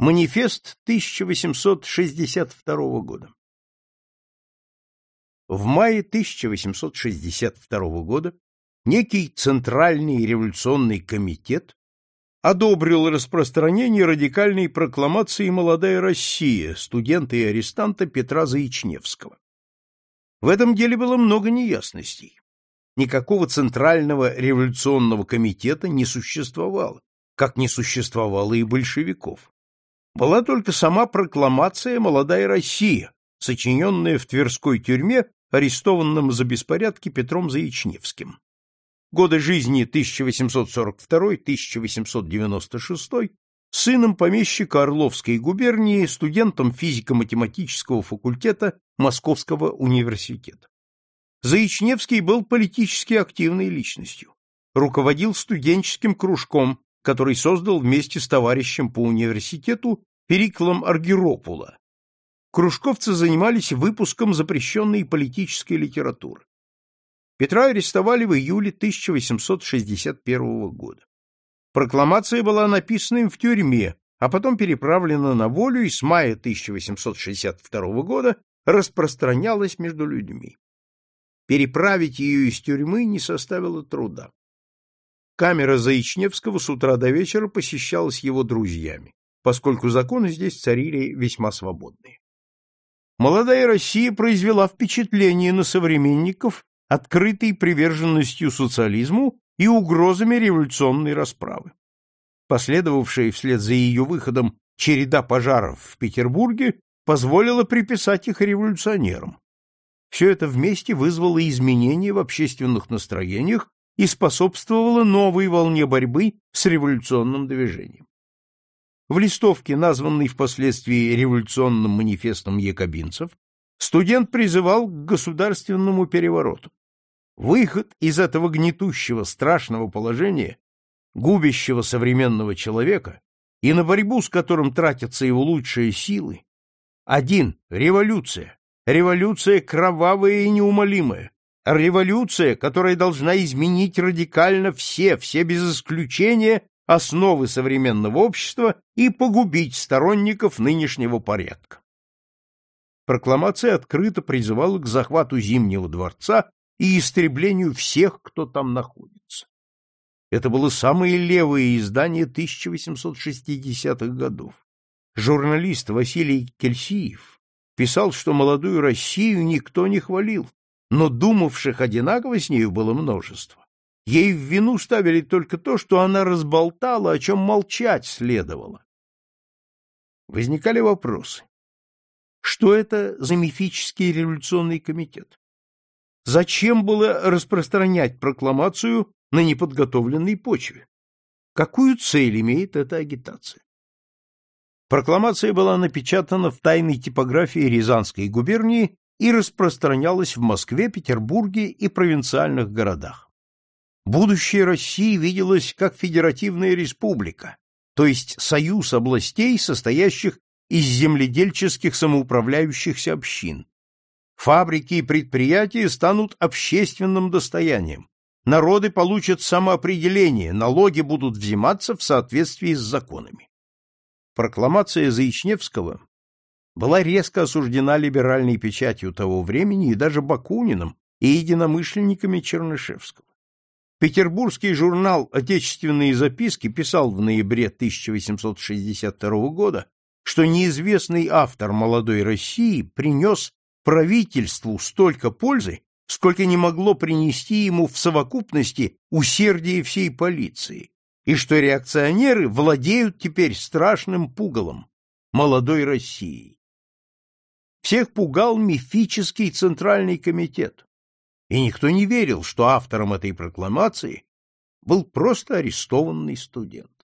Манифест 1862 года В мае 1862 года некий Центральный революционный комитет одобрил распространение радикальной прокламации «Молодая Россия» студента и арестанта Петра Заичневского. В этом деле было много неясностей. Никакого Центрального революционного комитета не существовало, как не существовало и большевиков была только сама прокламация «Молодая Россия», сочиненная в Тверской тюрьме арестованным за беспорядки Петром Заичневским. Годы жизни 1842-1896, сыном помещика Орловской губернии, студентом физико-математического факультета Московского университета. Заичневский был политически активной личностью, руководил студенческим кружком, который создал вместе с товарищем по университету Периклом Аргиропула. Кружковцы занимались выпуском запрещенной политической литературы. Петра арестовали в июле 1861 года. Прокламация была написана им в тюрьме, а потом переправлена на волю и с мая 1862 года распространялась между людьми. Переправить ее из тюрьмы не составило труда. Камера Заичневского с утра до вечера посещалась его друзьями, поскольку законы здесь царили весьма свободные. Молодая Россия произвела впечатление на современников открытой приверженностью социализму и угрозами революционной расправы. Последовавшая вслед за ее выходом череда пожаров в Петербурге позволила приписать их революционерам. Все это вместе вызвало изменения в общественных настроениях и способствовало новой волне борьбы с революционным движением. В листовке, названной впоследствии революционным манифестом якобинцев, студент призывал к государственному перевороту. Выход из этого гнетущего, страшного положения, губящего современного человека, и на борьбу с которым тратятся его лучшие силы, один — революция, революция кровавая и неумолимая, Революция, которая должна изменить радикально все, все без исключения, основы современного общества и погубить сторонников нынешнего порядка. Прокламация открыто призывала к захвату Зимнего дворца и истреблению всех, кто там находится. Это было самое левое издание 1860-х годов. Журналист Василий Кельсиев писал, что молодую Россию никто не хвалил, но думавших одинаково с нею было множество. Ей в вину ставили только то, что она разболтала, о чем молчать следовало. Возникали вопросы. Что это за мифический революционный комитет? Зачем было распространять прокламацию на неподготовленной почве? Какую цель имеет эта агитация? Прокламация была напечатана в тайной типографии Рязанской губернии и распространялась в Москве, Петербурге и провинциальных городах. Будущее России виделось как федеративная республика, то есть союз областей, состоящих из земледельческих самоуправляющихся общин. Фабрики и предприятия станут общественным достоянием. Народы получат самоопределение, налоги будут взиматься в соответствии с законами. Прокламация Заичневского была резко осуждена либеральной печатью того времени и даже Бакуниным и единомышленниками Чернышевского. Петербургский журнал «Отечественные записки» писал в ноябре 1862 года, что неизвестный автор «Молодой России» принес правительству столько пользы, сколько не могло принести ему в совокупности усердие всей полиции, и что реакционеры владеют теперь страшным пугалом молодой Россией. Всех пугал мифический Центральный комитет, и никто не верил, что автором этой прокламации был просто арестованный студент.